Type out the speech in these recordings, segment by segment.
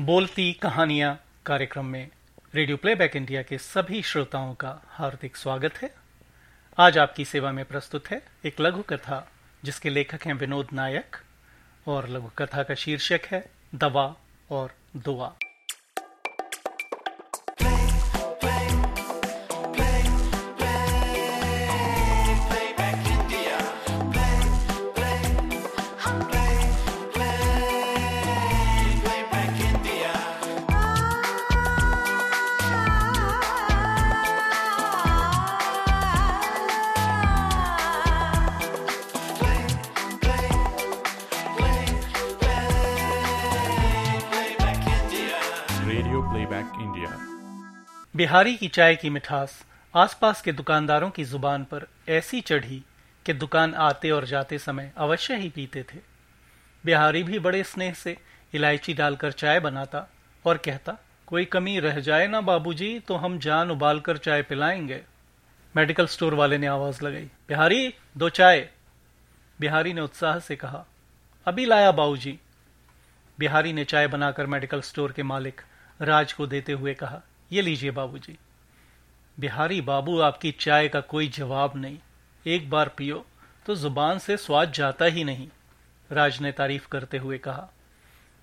बोलती कहानियाँ कार्यक्रम में रेडियो प्लेबैक इंडिया के सभी श्रोताओं का हार्दिक स्वागत है। आज आपकी सेवा में प्रस्तुत है एक लघु कथा जिसके लेखक हैं विनोद नायक और लघु कथा का शीर्षक है दवा और दुआ। रेडियो प्लेबैक इंडिया बिहारी की चाय की मिठास आसपास के दुकानदारों की ज़ुबान पर ऐसी चढ़ी कि दुकान आते और जाते समय अवश्य ही पीते थे। बिहारी भी बड़े स्नेह से इलायची डालकर चाय बनाता और कहता, कोई कमी रह जाए ना बाबूजी तो हम जान उबाल कर चाय पिलाएँगे। मेडिकल स्टोर वाले ने आवाज़ लगाई, बिहारी, दो चाय। बिहारी ने उत्साह से कहा, अभी लाया बाबूजी। बिहारी ने चाय बनाकर मेडिकल स्टोर के मालिक राज को देते हुए कहा, ये लीजिए बाबूजी। बिहारी बाबू, आपकी चाय का कोई जवाब नहीं। एक बार पियो तो ज़ुबान से स्वाद जाता ही नहीं। राज ने तारीफ़ करते हुए कहा।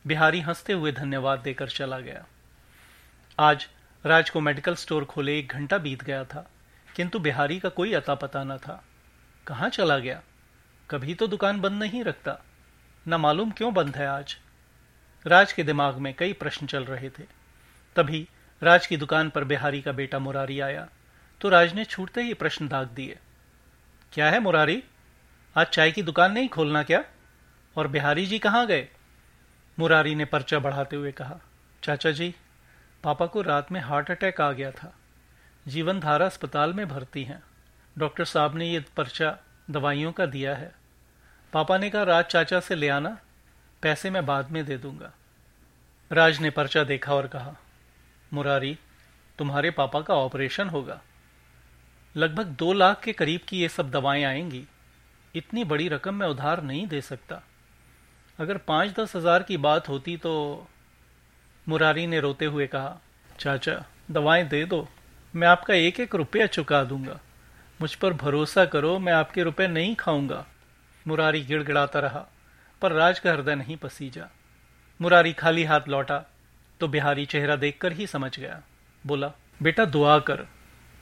बिहारी हँसते हुए धन्यवाद देकर चला गया। आज राज को मेडिकल स्टोर खोले एक घंटा बीत गया था, किंतु बिहारी का कोई अता पता न था। कहाँ चला गया? कभी तो दुकान बंद नहीं रखता। न मालूम क्यों बंद है आज? राज के दिमाग में कई प्रश्न चल रहे थे। तभी राज की दुकान पर बिहारी का बेटा मुरारी आया। तो राज ने छूटते ही प्रश्न दाग दिए। क्या है मुरारी? आज चाय की दुकान नहीं खोलना क्या? और बिहारी जी कहाँ गए? मुरारी ने पर्चा बढ़ाते हुए कहा, चाचा जी, पापा को रात में हार्ट अटैक आ गया था। जीवन धारा अस्पताल में भर्ती हैं। डॉक्टर साहब ने ये पर्चा दवाइयों का दिया है। पापा ने कहा, राज चाचा से ले आना, पैसे मैं बाद में दे दूँगा। राज ने पर्चा देखा और कहा मुरारी, तुम्हारे पापा का ऑपरेशन होगा। लगभग दो लाख के करीब की ये सब दवाएँ आएँगी। इतनी बड़ी रकम मैं उधार नहीं दे सकता। अगर पाँच दस हज़ार की बात होती तो मुरारी ने रोते हुए कहा, चाचा, दवाएँ दे दो। मैं आपका एक एक रुपया चुका दूँगा। मुझ पर भरोसा करो, मैं आपके रुपए नहीं खाऊँगा। मुरारी गिड़गिड़ाता रहा, पर राज का हृदय नहीं पसीजा। मुरारी खाली हाथ लौटा। तो बिहारी चेहरा देखकर ही समझ गया। बोला, बेटा, दुआ कर।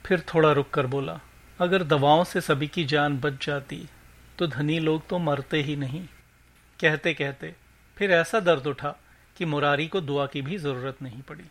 फिर थोड़ा रुक कर बोला, अगर दवाओं से सभी की जान बच जाती तो धनी लोग तो मरते ही नहीं। कहते कहते फिर ऐसा दर्द उठा कि मुरारी को दुआ की भी ज़रूरत नहीं पड़ी।